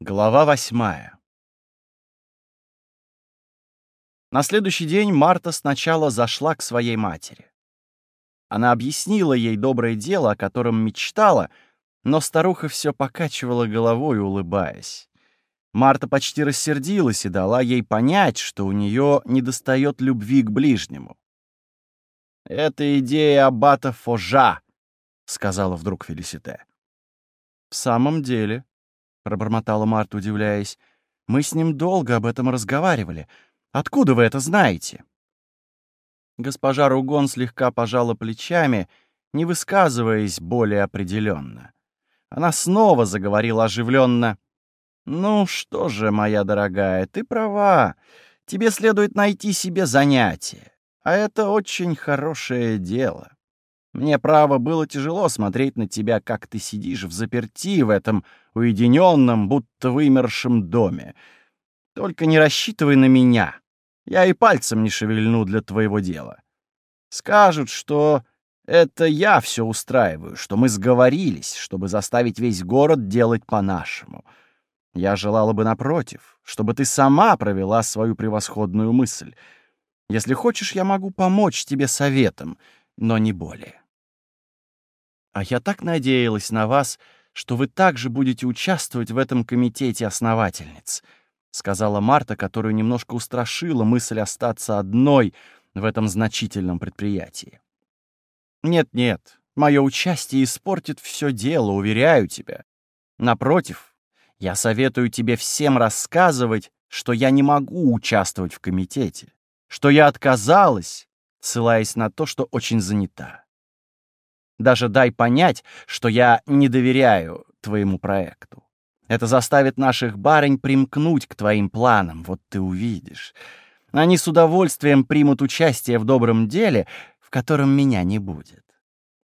Глава восьмая. На следующий день Марта сначала зашла к своей матери. Она объяснила ей доброе дело, о котором мечтала, но старуха все покачивала головой, улыбаясь. Марта почти рассердилась и дала ей понять, что у нее недостает любви к ближнему. «Это идея аббата Фожа», — сказала вдруг Фелисите. «В самом деле», пробормотала Марта, удивляясь. «Мы с ним долго об этом разговаривали. Откуда вы это знаете?» Госпожа Ругон слегка пожала плечами, не высказываясь более определенно. Она снова заговорила оживленно. «Ну что же, моя дорогая, ты права. Тебе следует найти себе занятие. А это очень хорошее дело. Мне, право, было тяжело смотреть на тебя, как ты сидишь в заперти в этом уединенном, будто вымершем доме. Только не рассчитывай на меня. Я и пальцем не шевельну для твоего дела. Скажут, что это я все устраиваю, что мы сговорились, чтобы заставить весь город делать по-нашему. Я желала бы напротив, чтобы ты сама провела свою превосходную мысль. Если хочешь, я могу помочь тебе советом, но не более. А я так надеялась на вас, что вы также будете участвовать в этом комитете основательниц», — сказала Марта, которую немножко устрашила мысль остаться одной в этом значительном предприятии. «Нет-нет, мое участие испортит все дело, уверяю тебя. Напротив, я советую тебе всем рассказывать, что я не могу участвовать в комитете, что я отказалась, ссылаясь на то, что очень занята. Даже дай понять, что я не доверяю твоему проекту. Это заставит наших барынь примкнуть к твоим планам, вот ты увидишь. Они с удовольствием примут участие в добром деле, в котором меня не будет.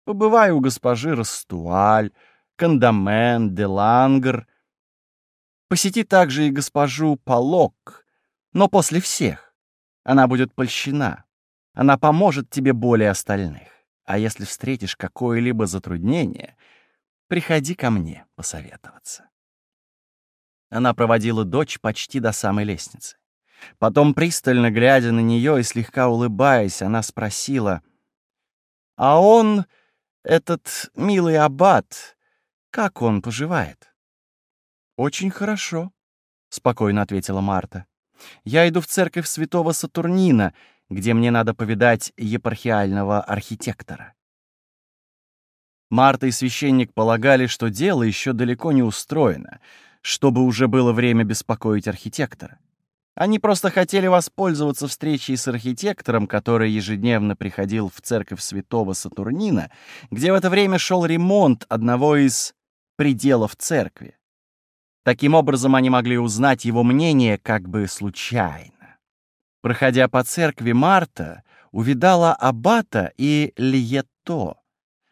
Побываю у госпожи Растуаль, Кандамен, Делангр. Посети также и госпожу Полок, но после всех. Она будет польщена. Она поможет тебе более остальных. А если встретишь какое-либо затруднение, приходи ко мне посоветоваться. Она проводила дочь почти до самой лестницы. Потом, пристально глядя на нее и слегка улыбаясь, она спросила, «А он, этот милый аббат, как он поживает?» «Очень хорошо», — спокойно ответила Марта. «Я иду в церковь святого Сатурнина, где мне надо повидать епархиального архитектора. Марта и священник полагали, что дело еще далеко не устроено, чтобы уже было время беспокоить архитектора. Они просто хотели воспользоваться встречей с архитектором, который ежедневно приходил в церковь святого Сатурнина, где в это время шел ремонт одного из пределов церкви. Таким образом, они могли узнать его мнение как бы случайно. Проходя по церкви, Марта увидала Аббата и Лиетто,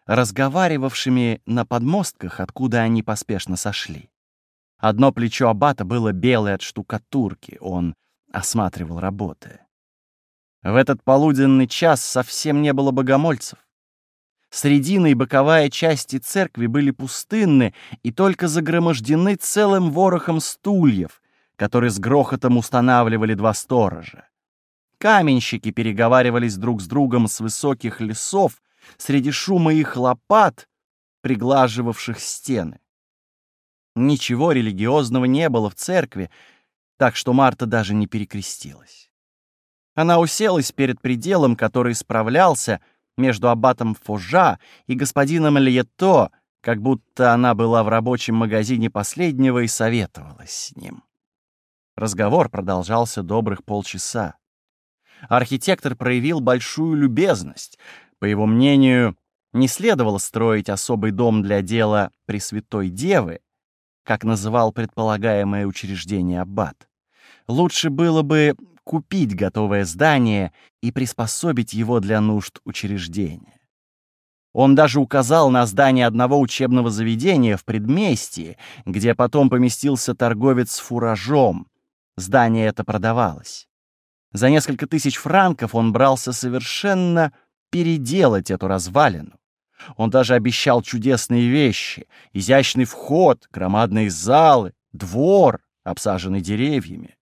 разговаривавшими на подмостках, откуда они поспешно сошли. Одно плечо Аббата было белое от штукатурки, он осматривал работы. В этот полуденный час совсем не было богомольцев. Средина и боковая части церкви были пустынны и только загромождены целым ворохом стульев, которые с грохотом устанавливали два сторожа. Каменщики переговаривались друг с другом с высоких лесов среди шума их лопат, приглаживавших стены. Ничего религиозного не было в церкви, так что Марта даже не перекрестилась. Она уселась перед пределом, который справлялся между аббатом Фожа и господином Льето, как будто она была в рабочем магазине последнего и советовалась с ним. Разговор продолжался добрых полчаса. Архитектор проявил большую любезность. По его мнению, не следовало строить особый дом для дела Пресвятой Девы, как называл предполагаемое учреждение Аббат. Лучше было бы купить готовое здание и приспособить его для нужд учреждения. Он даже указал на здание одного учебного заведения в предместье, где потом поместился торговец фуражом. Здание это продавалось. За несколько тысяч франков он брался совершенно переделать эту развалину. Он даже обещал чудесные вещи, изящный вход, громадные залы, двор, обсаженный деревьями.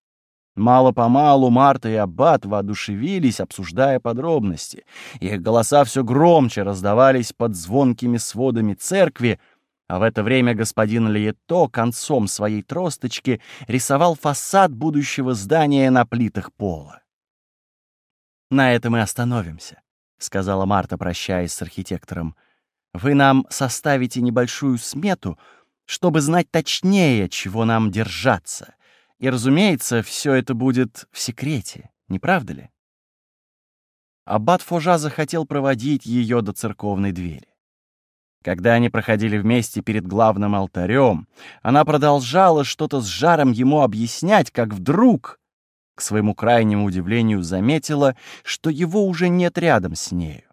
Мало-помалу Марта и Аббат воодушевились, обсуждая подробности. Их голоса все громче раздавались под звонкими сводами церкви, а в это время господин Лието концом своей тросточки рисовал фасад будущего здания на плитах пола. «На этом и остановимся», — сказала Марта, прощаясь с архитектором. «Вы нам составите небольшую смету, чтобы знать точнее, чего нам держаться. И, разумеется, все это будет в секрете, не правда ли?» Аббат Фужа захотел проводить ее до церковной двери. Когда они проходили вместе перед главным алтарем, она продолжала что-то с жаром ему объяснять, как вдруг, к своему крайнему удивлению, заметила, что его уже нет рядом с нею.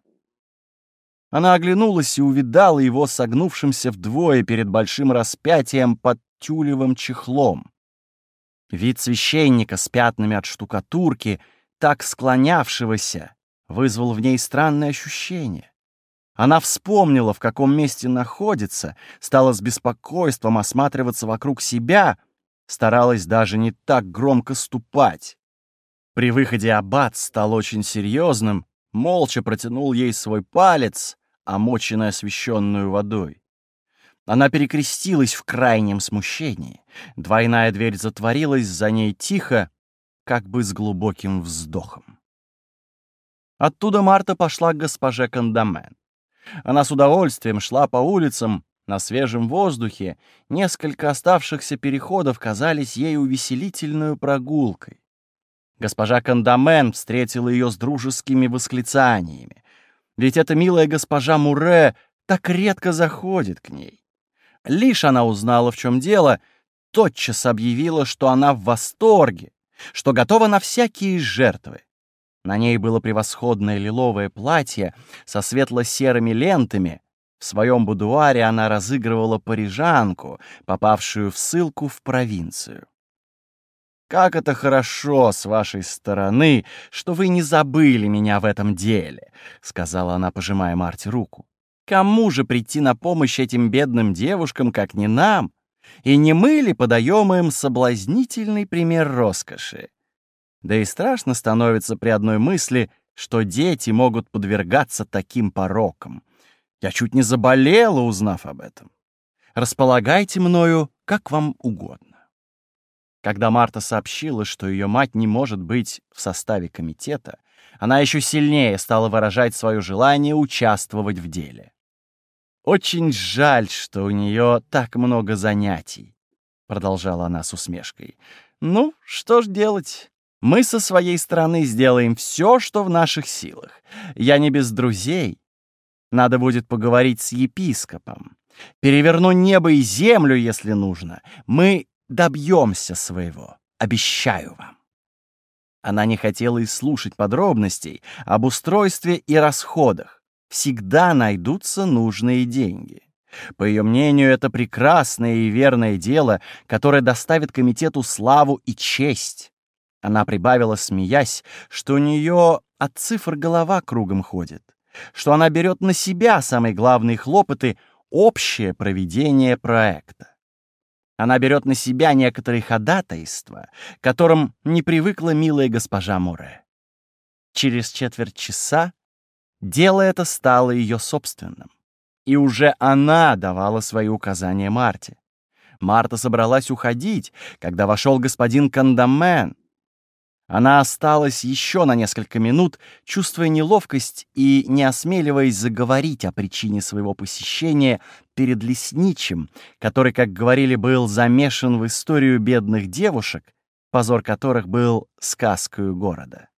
Она оглянулась и увидала его согнувшимся вдвое перед большим распятием под тюлевым чехлом. Вид священника с пятнами от штукатурки, так склонявшегося, вызвал в ней странное ощущение. Она вспомнила, в каком месте находится, стала с беспокойством осматриваться вокруг себя, старалась даже не так громко ступать. При выходе аббат стал очень серьезным, молча протянул ей свой палец, омоченный освещенную водой. Она перекрестилась в крайнем смущении. Двойная дверь затворилась за ней тихо, как бы с глубоким вздохом. Оттуда Марта пошла к госпоже Кандамен. Она с удовольствием шла по улицам, на свежем воздухе, несколько оставшихся переходов казались ей увеселительной прогулкой. Госпожа Кандамен встретила ее с дружескими восклицаниями. Ведь эта милая госпожа Муре так редко заходит к ней. Лишь она узнала, в чем дело, тотчас объявила, что она в восторге, что готова на всякие жертвы. На ней было превосходное лиловое платье со светло-серыми лентами. В своем будуаре она разыгрывала парижанку, попавшую в ссылку в провинцию. «Как это хорошо с вашей стороны, что вы не забыли меня в этом деле», — сказала она, пожимая Марте руку. «Кому же прийти на помощь этим бедным девушкам, как не нам? И не мы ли подаем им соблазнительный пример роскоши? Да и страшно становится при одной мысли, что дети могут подвергаться таким порокам. Я чуть не заболела, узнав об этом. Располагайте мною, как вам угодно. Когда Марта сообщила, что ее мать не может быть в составе комитета, она еще сильнее стала выражать свое желание участвовать в деле. «Очень жаль, что у нее так много занятий», — продолжала она с усмешкой. «Ну, что ж делать? Мы со своей стороны сделаем все, что в наших силах. Я не без друзей. Надо будет поговорить с епископом. Переверну небо и землю, если нужно. Мы добьемся своего. Обещаю вам. Она не хотела и слушать подробностей об устройстве и расходах. Всегда найдутся нужные деньги. По ее мнению, это прекрасное и верное дело, которое доставит комитету славу и честь. Она прибавила, смеясь, что у нее от цифр голова кругом ходит, что она берет на себя самые главные хлопоты — общее проведение проекта. Она берет на себя некоторые ходатайства, которым не привыкла милая госпожа Муре. Через четверть часа дело это стало ее собственным, и уже она давала свои указания Марте. Марта собралась уходить, когда вошел господин Кандамен, она осталась еще на несколько минут, чувствуя неловкость и не осмеливаясь заговорить о причине своего посещения перед лесничим, который, как говорили, был замешан в историю бедных девушек, позор которых был сказкою города.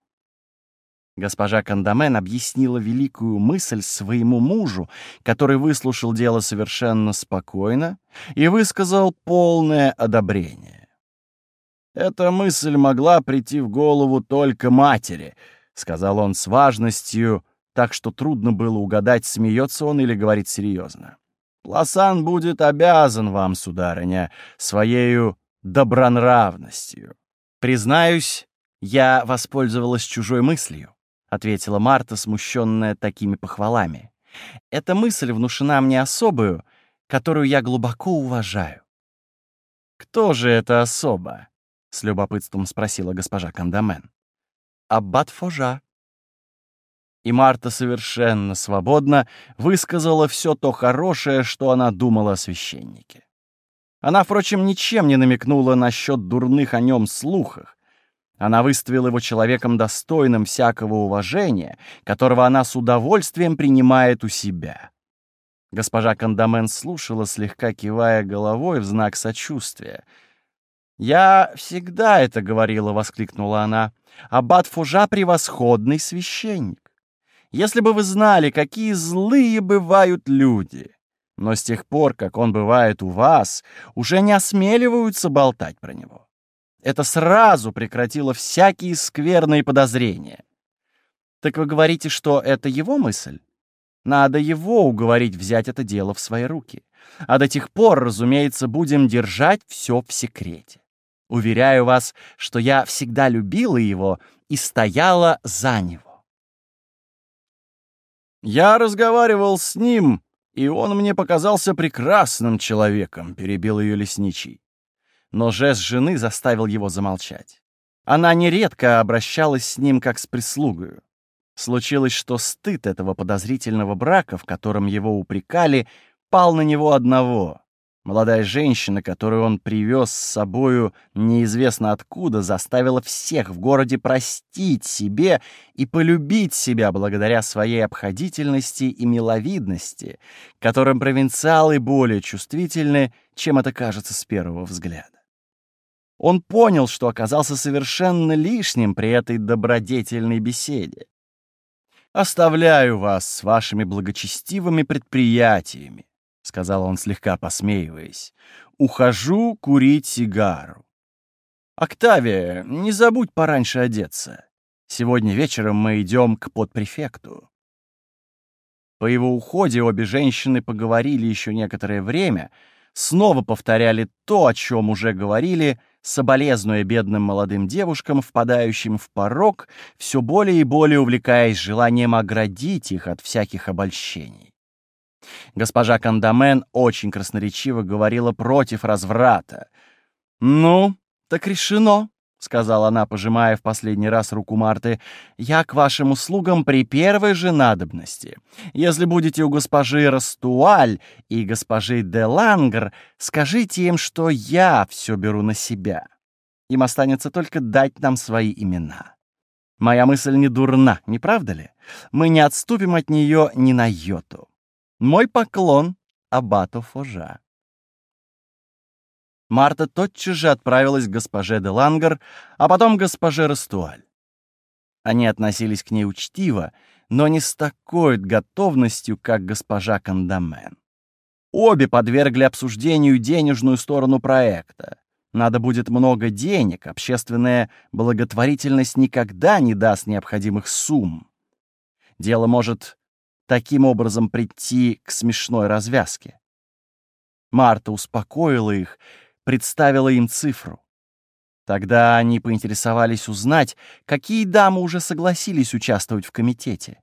Госпожа Кандамен объяснила великую мысль своему мужу, который выслушал дело совершенно спокойно и высказал полное одобрение. Эта мысль могла прийти в голову только матери, сказал он с важностью, так что трудно было угадать, смеется он или говорит серьезно. Лосан будет обязан вам, сударыня, своею добронравностью. Признаюсь, я воспользовалась чужой мыслью, ответила Марта, смущенная такими похвалами. Эта мысль внушена мне особую, которую я глубоко уважаю. кто же это особо?» — с любопытством спросила госпожа Кандамен. «Аббат Фожа». И Марта совершенно свободно высказала все то хорошее, что она думала о священнике. Она, впрочем, ничем не намекнула насчет дурных о нем слухах. Она выставила его человеком достойным всякого уважения, которого она с удовольствием принимает у себя. Госпожа Кандамен слушала, слегка кивая головой в знак сочувствия. «Я всегда это говорила», — воскликнула она. «Аббат Фужа — превосходный священник. Если бы вы знали, какие злые бывают люди. Но с тех пор, как он бывает у вас, уже не осмеливаются болтать про него. Это сразу прекратило всякие скверные подозрения. Так вы говорите, что это его мысль? Надо его уговорить взять это дело в свои руки. А до тех пор, разумеется, будем держать все в секрете. Уверяю вас, что я всегда любила его и стояла за него. Я разговаривал с ним, и он мне показался прекрасным человеком, перебил ее лесничий. Но жест жены заставил его замолчать. Она нередко обращалась с ним как с прислугою. Случилось, что стыд этого подозрительного брака, в котором его упрекали, пал на него одного. Молодая женщина, которую он привез с собою неизвестно откуда, заставила всех в городе простить себе и полюбить себя благодаря своей обходительности и миловидности, которым провинциалы более чувствительны, чем это кажется с первого взгляда. Он понял, что оказался совершенно лишним при этой добродетельной беседе. «Оставляю вас с вашими благочестивыми предприятиями», — сказал он, слегка посмеиваясь. «Ухожу курить сигару». «Октавия, не забудь пораньше одеться. Сегодня вечером мы идем к подпрефекту». По его уходе обе женщины поговорили еще некоторое время, снова повторяли то, о чем уже говорили, соболезнуя бедным молодым девушкам, впадающим в порог, все более и более увлекаясь желанием оградить их от всяких обольщений. Госпожа Кандамен очень красноречиво говорила против разврата. «Ну, так решено», — сказала она, пожимая в последний раз руку Марты, — «я к вашим услугам при первой же надобности. Если будете у госпожи Растуаль и госпожи де Лангр, скажите им, что я все беру на себя. Им останется только дать нам свои имена. Моя мысль не дурна, не правда ли? Мы не отступим от нее ни на йоту. Мой поклон абату Фожа». Марта тотчас же отправилась к госпоже де Лангер, а потом к госпоже Растуаль. Они относились к ней учтиво, но не с такой готовностью, как госпожа Кандамен. Обе подвергли обсуждению денежную сторону проекта. Надо будет много денег, общественная благотворительность никогда не даст необходимых сумм. Дело может таким образом прийти к смешной развязке. Марта успокоила их, представила им цифру. Тогда они поинтересовались узнать, какие дамы уже согласились участвовать в комитете.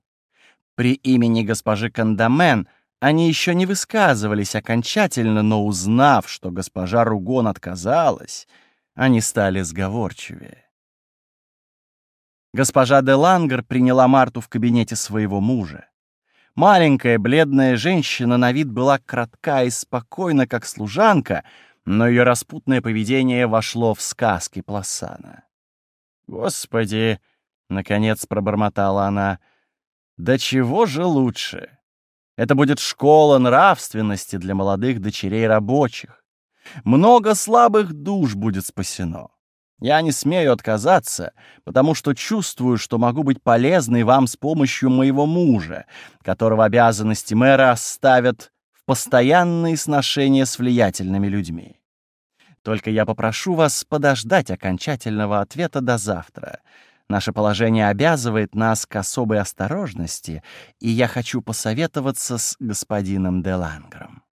При имени госпожи Кандамен они еще не высказывались окончательно, но узнав, что госпожа Ругон отказалась, они стали сговорчивее. Госпожа де Лангер приняла Марту в кабинете своего мужа. Маленькая бледная женщина на вид была кратка и спокойна, как служанка, но ее распутное поведение вошло в сказки Пласана. «Господи!» — наконец пробормотала она. «Да чего же лучше? Это будет школа нравственности для молодых дочерей рабочих. Много слабых душ будет спасено. Я не смею отказаться, потому что чувствую, что могу быть полезной вам с помощью моего мужа, которого обязанности мэра оставят постоянные сношения с влиятельными людьми. Только я попрошу вас подождать окончательного ответа до завтра. Наше положение обязывает нас к особой осторожности, и я хочу посоветоваться с господином Делангром.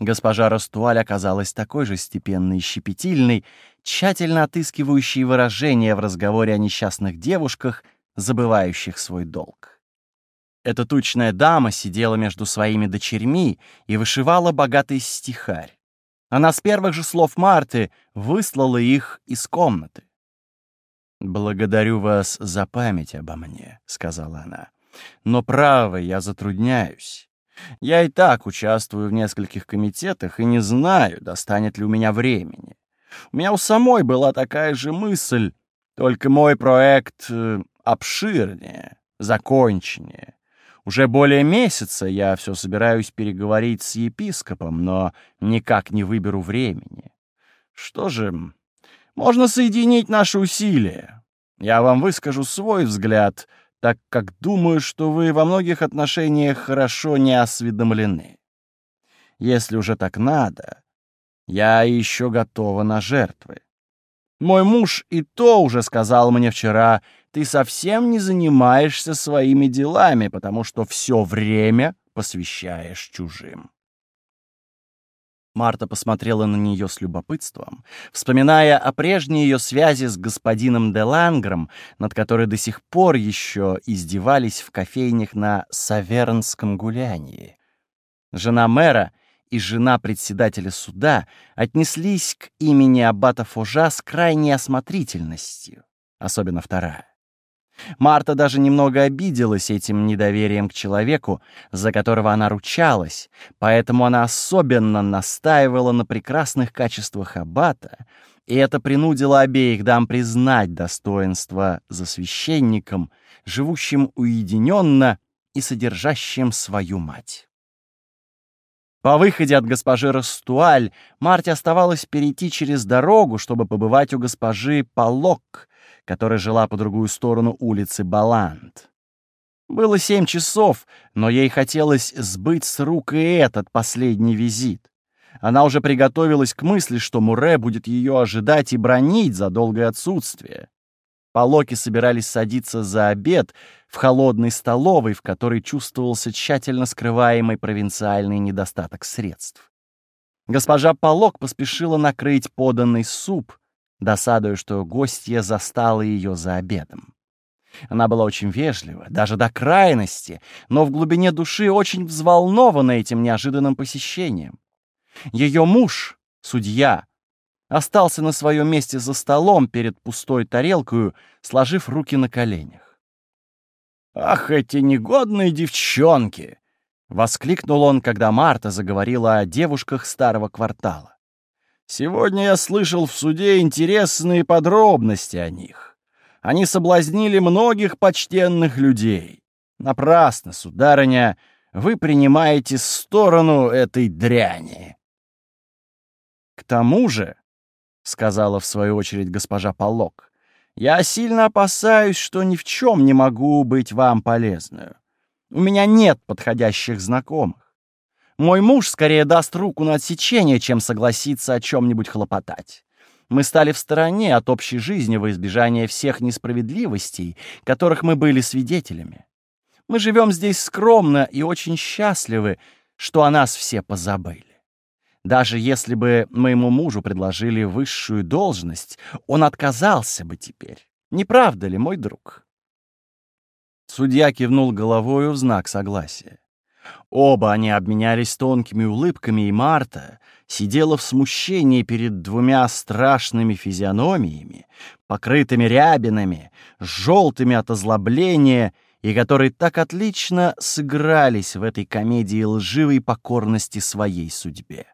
Госпожа Растуаль оказалась такой же степенной и щепетильной, тщательно отыскивающей выражения в разговоре о несчастных девушках, забывающих свой долг. Эта тучная дама сидела между своими дочерьми и вышивала богатый стихарь. Она с первых же слов Марты выслала их из комнаты. «Благодарю вас за память обо мне», — сказала она. «Но, право, я затрудняюсь. Я и так участвую в нескольких комитетах и не знаю, достанет ли у меня времени. У меня у самой была такая же мысль, только мой проект э, обширнее, законченнее. Уже более месяца я все собираюсь переговорить с епископом, но никак не выберу времени. Что же, можно соединить наши усилия. Я вам выскажу свой взгляд, так как думаю, что вы во многих отношениях хорошо не осведомлены. Если уже так надо, я еще готова на жертвы. Мой муж и то уже сказал мне вчера, ты совсем не занимаешься своими делами, потому что все время посвящаешь чужим. Марта посмотрела на нее с любопытством, вспоминая о прежней ее связи с господином де Лангром, над которой до сих пор еще издевались в кофейнях на Савернском гулянии. Жена мэра и жена председателя суда отнеслись к имени аббата Фужа с крайней осмотрительностью, особенно вторая. Марта даже немного обиделась этим недоверием к человеку, за которого она ручалась, поэтому она особенно настаивала на прекрасных качествах аббата, и это принудило обеих дам признать достоинство за священником, живущим уединенно и содержащим свою мать. По выходе от госпожи Растуаль Марте оставалось перейти через дорогу, чтобы побывать у госпожи Полок, которая жила по другую сторону улицы Баланд. Было семь часов, но ей хотелось сбыть с рук и этот последний визит. Она уже приготовилась к мысли, что Муре будет ее ожидать и бронить за долгое отсутствие. Полоки собирались садиться за обед в холодной столовой, в которой чувствовался тщательно скрываемый провинциальный недостаток средств. Госпожа Полок поспешила накрыть поданный суп, досадуя, что гостья застала ее за обедом. Она была очень вежлива, даже до крайности, но в глубине души очень взволнована этим неожиданным посещением. Ее муж, судья, остался на своем месте за столом перед пустой тарелкой, сложив руки на коленях. «Ах, эти негодные девчонки!» — воскликнул он, когда Марта заговорила о девушках старого квартала. «Сегодня я слышал в суде интересные подробности о них. Они соблазнили многих почтенных людей. Напрасно, сударыня, вы принимаете сторону этой дряни». К тому же, — сказала в свою очередь госпожа Полок. «Я сильно опасаюсь, что ни в чем не могу быть вам полезную. У меня нет подходящих знакомых. Мой муж скорее даст руку на отсечение, чем согласится о чем-нибудь хлопотать. Мы стали в стороне от общей жизни во избежание всех несправедливостей, которых мы были свидетелями. Мы живем здесь скромно и очень счастливы, что о нас все позабыли. Даже если бы моему мужу предложили высшую должность, он отказался бы теперь. Не правда ли, мой друг?» Судья кивнул головою в знак согласия. Оба они обменялись тонкими улыбками, и Марта сидела в смущении перед двумя страшными физиономиями, покрытыми рябинами, желтыми от озлобления, и которые так отлично сыгрались в этой комедии лживой покорности своей судьбе.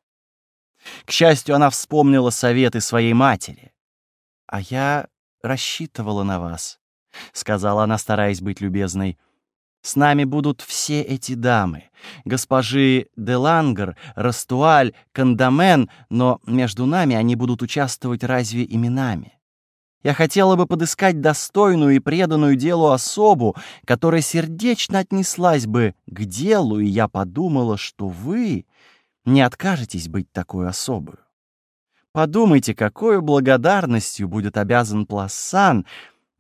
К счастью, она вспомнила советы своей матери. «А я рассчитывала на вас», — сказала она, стараясь быть любезной. «С нами будут все эти дамы, госпожи Делангер, Растуаль, Кандамен, но между нами они будут участвовать разве именами? Я хотела бы подыскать достойную и преданную делу особу, которая сердечно отнеслась бы к делу, и я подумала, что вы не откажетесь быть такой особой. Подумайте, какой благодарностью будет обязан Плассан,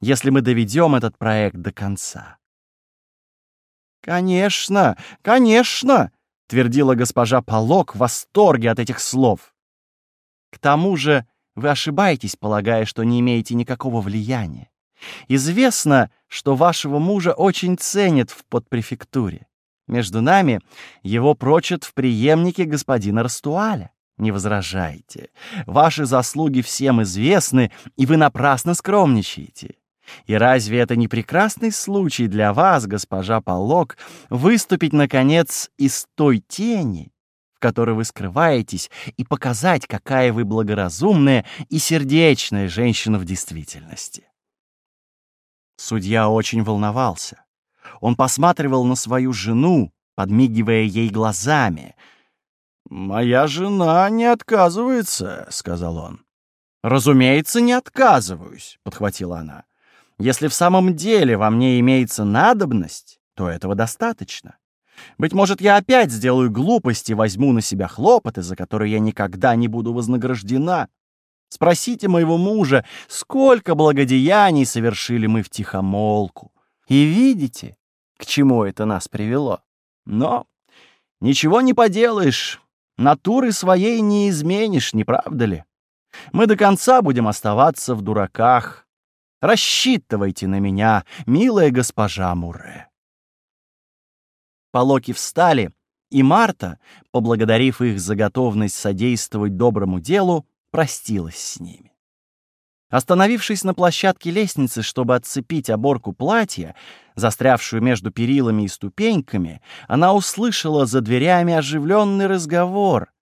если мы доведем этот проект до конца. «Конечно, конечно!» — твердила госпожа Полок в восторге от этих слов. «К тому же вы ошибаетесь, полагая, что не имеете никакого влияния. Известно, что вашего мужа очень ценят в подпрефектуре. Между нами его прочат в преемнике господина Растуаля. не возражайте. Ваши заслуги всем известны, и вы напрасно скромничаете. И разве это не прекрасный случай для вас, госпожа Полок, выступить, наконец, из той тени, в которой вы скрываетесь, и показать, какая вы благоразумная и сердечная женщина в действительности? Судья очень волновался. Он посматривал на свою жену, подмигивая ей глазами. «Моя жена не отказывается», — сказал он. «Разумеется, не отказываюсь», — подхватила она. «Если в самом деле во мне имеется надобность, то этого достаточно. Быть может, я опять сделаю глупости, возьму на себя хлопоты, за которые я никогда не буду вознаграждена. Спросите моего мужа, сколько благодеяний совершили мы в тихомолку. И видите, к чему это нас привело. Но ничего не поделаешь, натуры своей не изменишь, не правда ли? Мы до конца будем оставаться в дураках. Рассчитывайте на меня, милая госпожа Муре. Полоки встали, и Марта, поблагодарив их за готовность содействовать доброму делу, простилась с ними. Остановившись на площадке лестницы, чтобы отцепить оборку платья, застрявшую между перилами и ступеньками, она услышала за дверями оживленный разговор.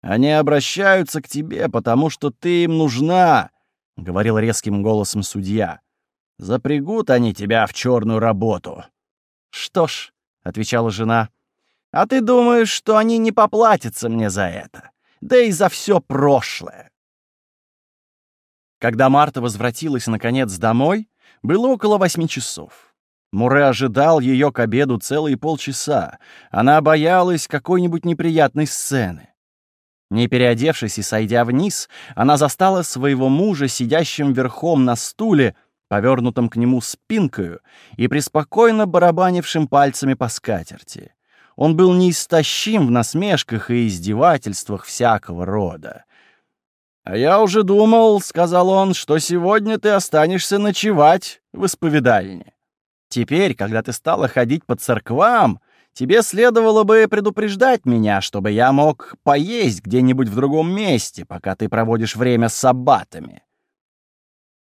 «Они обращаются к тебе, потому что ты им нужна», — говорил резким голосом судья. «Запрягут они тебя в черную работу». «Что ж», — отвечала жена, — «а ты думаешь, что они не поплатятся мне за это? Да и за все прошлое». Когда Марта возвратилась, наконец, домой, было около восьми часов. Муре ожидал ее к обеду целые полчаса. Она боялась какой-нибудь неприятной сцены. Не переодевшись и сойдя вниз, она застала своего мужа, сидящим верхом на стуле, повернутом к нему спинкою и преспокойно барабанившим пальцами по скатерти. Он был неистощим в насмешках и издевательствах всякого рода. «А я уже думал, — сказал он, — что сегодня ты останешься ночевать в исповедальне. Теперь, когда ты стала ходить по церквам, тебе следовало бы предупреждать меня, чтобы я мог поесть где-нибудь в другом месте, пока ты проводишь время с саббатами».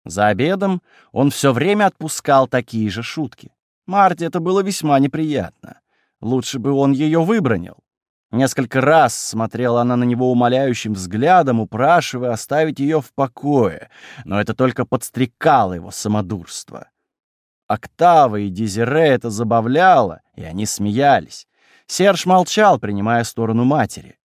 За обедом он все время отпускал такие же шутки. Марте это было весьма неприятно. Лучше бы он ее выбронил. Несколько раз смотрела она на него умоляющим взглядом, упрашивая оставить ее в покое, но это только подстрекало его самодурство. Октава и Дезире это забавляло, и они смеялись. Серж молчал, принимая сторону матери.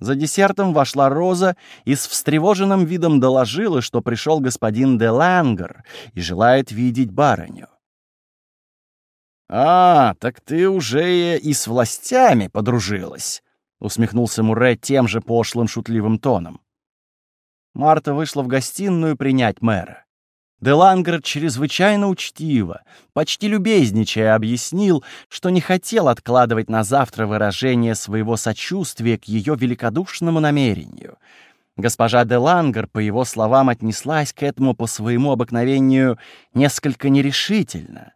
За десертом вошла Роза и с встревоженным видом доложила, что пришел господин де Лангер и желает видеть барыню. «А, так ты уже и с властями подружилась», — усмехнулся Муре тем же пошлым шутливым тоном. Марта вышла в гостиную принять мэра. Делангер чрезвычайно учтиво, почти любезничая, объяснил, что не хотел откладывать на завтра выражение своего сочувствия к ее великодушному намерению. Госпожа Делангер, по его словам, отнеслась к этому по своему обыкновению несколько нерешительно.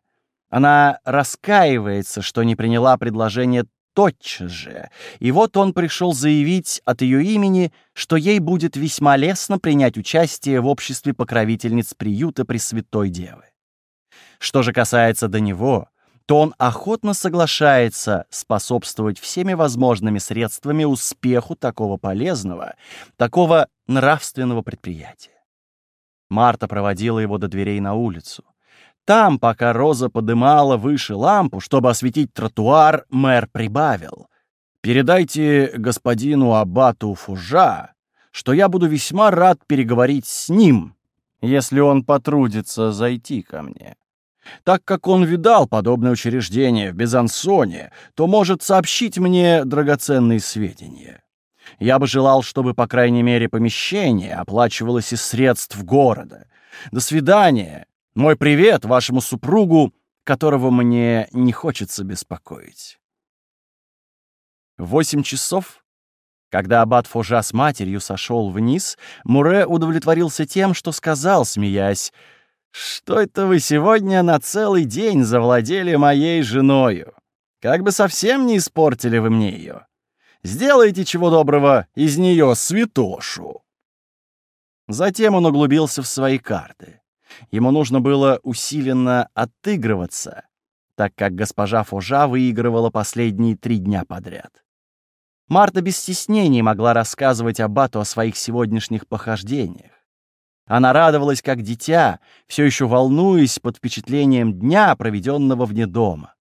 Она раскаивается, что не приняла предложение тотчас же. И вот он пришел заявить от ее имени, что ей будет весьма лестно принять участие в обществе покровительниц приюта Пресвятой Девы. Что же касается до него, то он охотно соглашается способствовать всеми возможными средствами успеху такого полезного, такого нравственного предприятия. Марта проводила его до дверей на улицу. Там, пока Роза подымала выше лампу, чтобы осветить тротуар, мэр прибавил. «Передайте господину Аббату Фужа, что я буду весьма рад переговорить с ним, если он потрудится зайти ко мне. Так как он видал подобное учреждение в Безансоне, то может сообщить мне драгоценные сведения. Я бы желал, чтобы, по крайней мере, помещение оплачивалось из средств города. До свидания, мой привет вашему супругу, которого мне не хочется беспокоить. Восемь часов, когда аббат Фужа с матерью сошел вниз, Муре удовлетворился тем, что сказал, смеясь, «Что это вы сегодня на целый день завладели моей женою? Как бы совсем не испортили вы мне ее. Сделайте чего доброго из нее святошу. Затем он углубился в свои карты. Ему нужно было усиленно отыгрываться, так как госпожа Фужа выигрывала последние три дня подряд. Марта без стеснений могла рассказывать Аббату о своих сегодняшних похождениях. Она радовалась как дитя, все еще волнуясь под впечатлением дня, проведенного вне дома.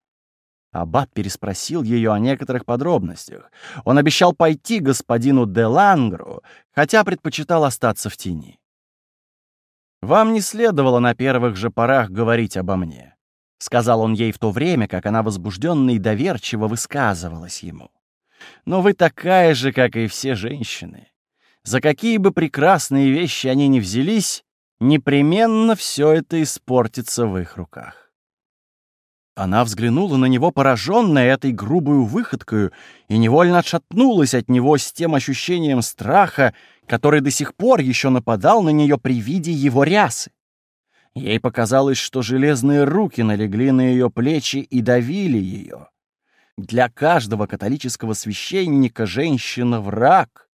Аббат переспросил ее о некоторых подробностях. Он обещал пойти господину де Лангру, хотя предпочитал остаться в тени. «Вам не следовало на первых же порах говорить обо мне», — сказал он ей в то время, как она возбужденно и доверчиво высказывалась ему. «Но вы такая же, как и все женщины. За какие бы прекрасные вещи они ни взялись, непременно все это испортится в их руках». Она взглянула на него, пораженная этой грубую выходкою, и невольно отшатнулась от него с тем ощущением страха, который до сих пор еще нападал на нее при виде его рясы. Ей показалось, что железные руки налегли на ее плечи и давили ее. Для каждого католического священника женщина — враг.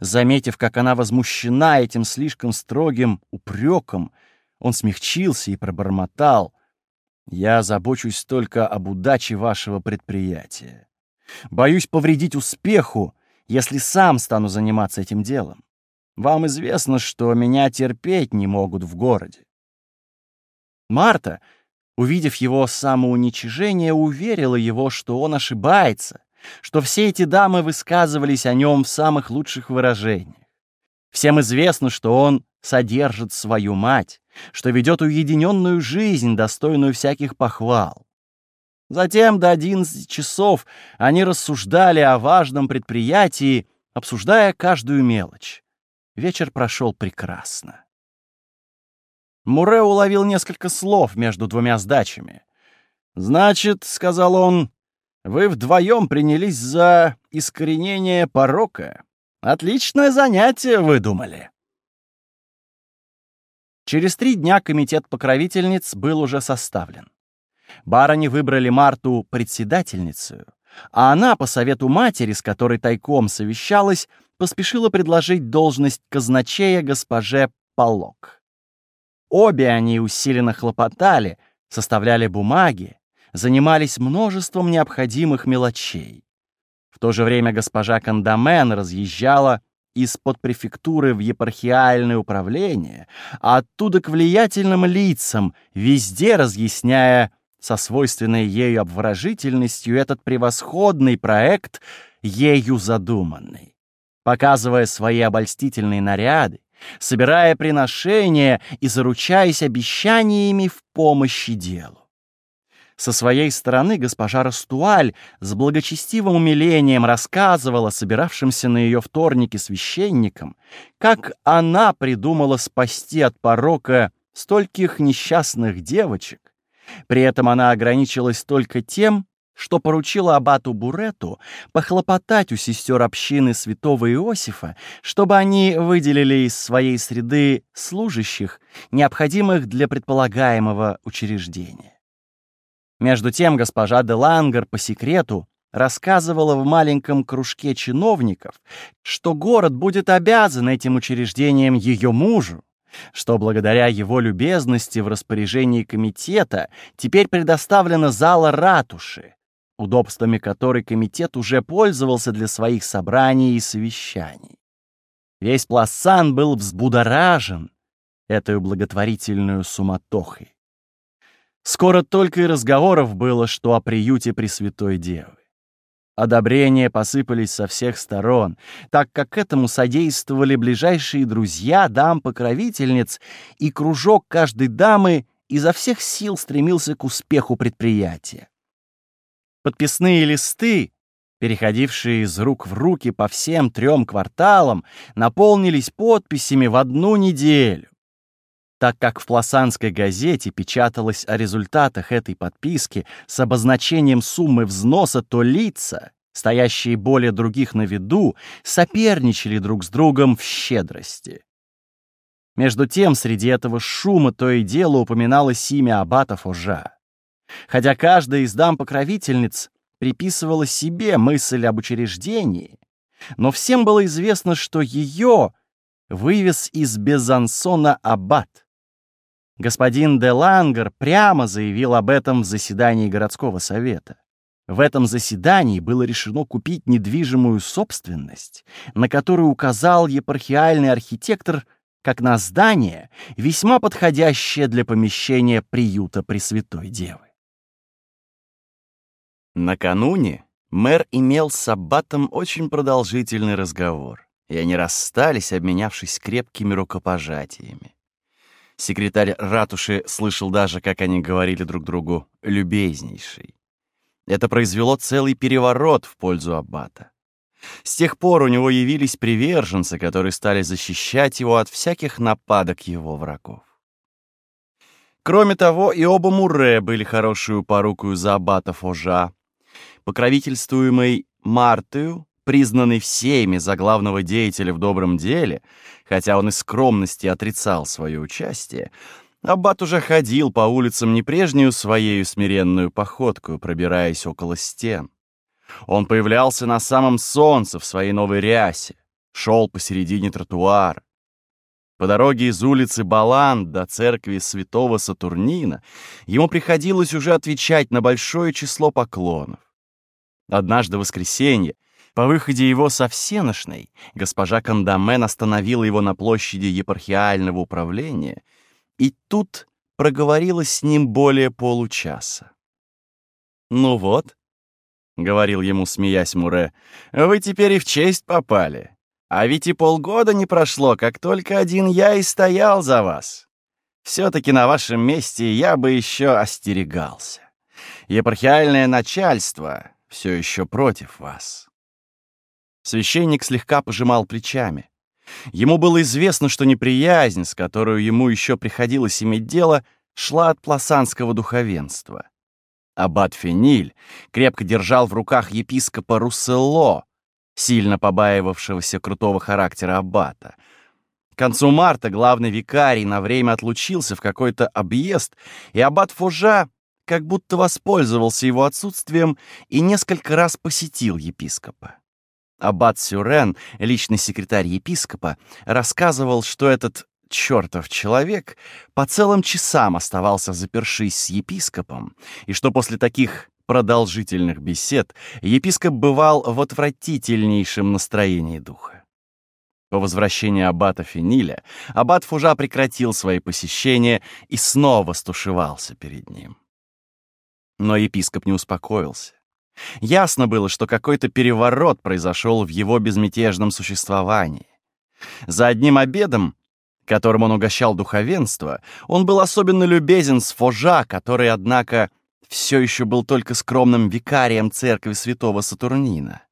Заметив, как она возмущена этим слишком строгим упреком, он смягчился и пробормотал — я забочусь только об удаче вашего предприятия. Боюсь повредить успеху, если сам стану заниматься этим делом. Вам известно, что меня терпеть не могут в городе. Марта, увидев его самоуничижение, уверила его, что он ошибается, что все эти дамы высказывались о нем в самых лучших выражениях. Всем известно, что он содержит свою мать, что ведет уединенную жизнь, достойную всяких похвал. Затем до 11 часов они рассуждали о важном предприятии, обсуждая каждую мелочь. Вечер прошел прекрасно. Муре уловил несколько слов между двумя сдачами. «Значит, — сказал он, — вы вдвоем принялись за искоренение порока. Отличное занятие выдумали». Через три дня комитет покровительниц был уже составлен. Барыни выбрали Марту председательницей, а она, по совету матери, с которой тайком совещалась, поспешила предложить должность казначея госпоже Полок. Обе они усиленно хлопотали, составляли бумаги, занимались множеством необходимых мелочей. В то же время госпожа Кандамен разъезжала из-под префектуры в епархиальное управление, а оттуда к влиятельным лицам, везде разъясняя со свойственной ею обворожительностью этот превосходный проект, ею задуманный, показывая свои обольстительные наряды, собирая приношения и заручаясь обещаниями в помощи делу. Со своей стороны госпожа Растуаль с благочестивым умилением рассказывала собиравшимся на ее вторнике священникам, как она придумала спасти от порока стольких несчастных девочек. При этом она ограничилась только тем, что поручила абату Бурету похлопотать у сестер общины святого Иосифа, чтобы они выделили из своей среды служащих, необходимых для предполагаемого учреждения. Между тем госпожа де Лангер по секрету рассказывала в маленьком кружке чиновников, что город будет обязан этим учреждением ее мужу, что благодаря его любезности в распоряжении комитета теперь предоставлена зала ратуши, удобствами которой комитет уже пользовался для своих собраний и совещаний. Весь Пласан был взбудоражен этой благотворительную суматохой. Скоро только и разговоров было, что о приюте Пресвятой Девы. Одобрения посыпались со всех сторон, так как этому содействовали ближайшие друзья дам-покровительниц, и кружок каждой дамы изо всех сил стремился к успеху предприятия. Подписные листы, переходившие из рук в руки по всем трем кварталам, наполнились подписями в одну неделю так как в Пласанской газете печаталось о результатах этой подписки с обозначением суммы взноса, то лица, стоящие более других на виду, соперничали друг с другом в щедрости. Между тем, среди этого шума то и дело упоминалось имя аббата Фужа. Хотя каждая из дам-покровительниц приписывала себе мысль об учреждении, но всем было известно, что ее вывез из Безансона аббат. Господин де Лангер прямо заявил об этом в заседании городского совета. В этом заседании было решено купить недвижимую собственность, на которую указал епархиальный архитектор как на здание, весьма подходящее для помещения приюта Пресвятой Девы. Накануне мэр имел с Аббатом очень продолжительный разговор, и они расстались, обменявшись крепкими рукопожатиями. Секретарь ратуши слышал даже, как они говорили друг другу «любезнейший». Это произвело целый переворот в пользу Аббата. С тех пор у него явились приверженцы, которые стали защищать его от всяких нападок его врагов. Кроме того, и оба Мурре были хорошую порукою за аббата Фожа, покровительствуемый Мартою, признанный всеми за главного деятеля в добром деле, хотя он из скромности отрицал свое участие, Аббат уже ходил по улицам не прежнюю своею смиренную походку, пробираясь около стен. Он появлялся на самом солнце в своей новой рясе, шел посередине тротуара. По дороге из улицы Балан до церкви святого Сатурнина ему приходилось уже отвечать на большое число поклонов. Однажды в воскресенье, по выходе его со всеношной, госпожа Кандамен остановила его на площади епархиального управления и тут проговорила с ним более получаса. «Ну вот», — говорил ему, смеясь Муре, — «вы теперь и в честь попали. А ведь и полгода не прошло, как только один я и стоял за вас. Все-таки на вашем месте я бы еще остерегался. Епархиальное начальство все еще против вас». Священник слегка пожимал плечами. Ему было известно, что неприязнь, с которой ему еще приходилось иметь дело, шла от пласанского духовенства. Аббат Фениль крепко держал в руках епископа Руссело, сильно побаивавшегося крутого характера аббата. К концу марта главный викарий на время отлучился в какой-то объезд, и аббат Фужа как будто воспользовался его отсутствием и несколько раз посетил епископа. Аббат Сюрен, личный секретарь епископа, рассказывал, что этот чертов человек по целым часам оставался запершись с епископом, и что после таких продолжительных бесед епископ бывал в отвратительнейшем настроении духа. По возвращении аббата Фениля аббат Фужа прекратил свои посещения и снова стушевался перед ним. Но епископ не успокоился. Ясно было, что какой-то переворот произошел в его безмятежном существовании. За одним обедом, которым он угощал духовенство, он был особенно любезен с Фожа, который, однако, все еще был только скромным викарием церкви святого Сатурнина.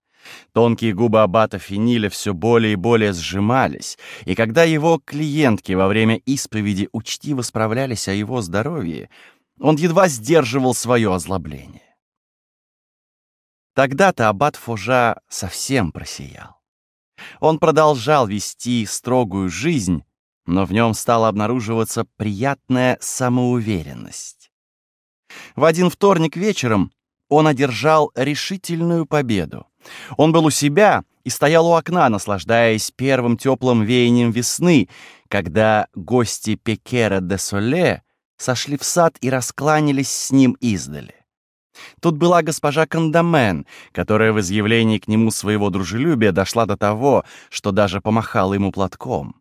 Тонкие губы аббата Финиля все более и более сжимались, и когда его клиентки во время исповеди учтиво справлялись о его здоровье, он едва сдерживал свое озлобление. Тогда-то аббат Фужа совсем просиял. Он продолжал вести строгую жизнь, но в нем стала обнаруживаться приятная самоуверенность. В один вторник вечером он одержал решительную победу. Он был у себя и стоял у окна, наслаждаясь первым теплым веянием весны, когда гости Пекера де Соле сошли в сад и раскланялись с ним издали. Тут была госпожа Кандамен, которая в изъявлении к нему своего дружелюбия дошла до того, что даже помахала ему платком.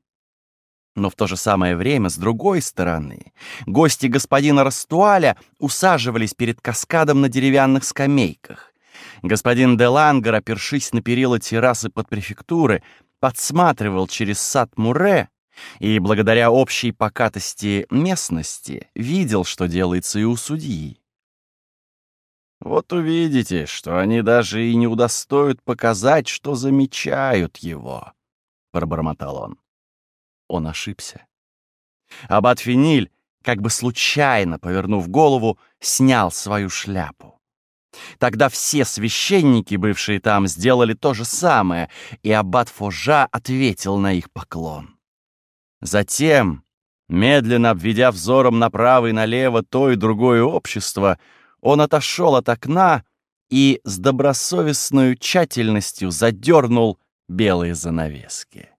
Но в то же самое время, с другой стороны, гости господина Растуаля усаживались перед каскадом на деревянных скамейках. Господин де Лангер, опершись на перила террасы под префектуры, подсматривал через сад Муре и, благодаря общей покатости местности, видел, что делается и у судьи. Вот увидите, что они даже и не удостоят показать, что замечают его, — пробормотал он. Он ошибся. Аббат Финиль, как бы случайно повернув голову, снял свою шляпу. Тогда все священники, бывшие там, сделали то же самое, и аббат Фожа ответил на их поклон. Затем, медленно обведя взором направо и налево то и другое общество, он отошел от окна и с добросовестной тщательностью задернул белые занавески.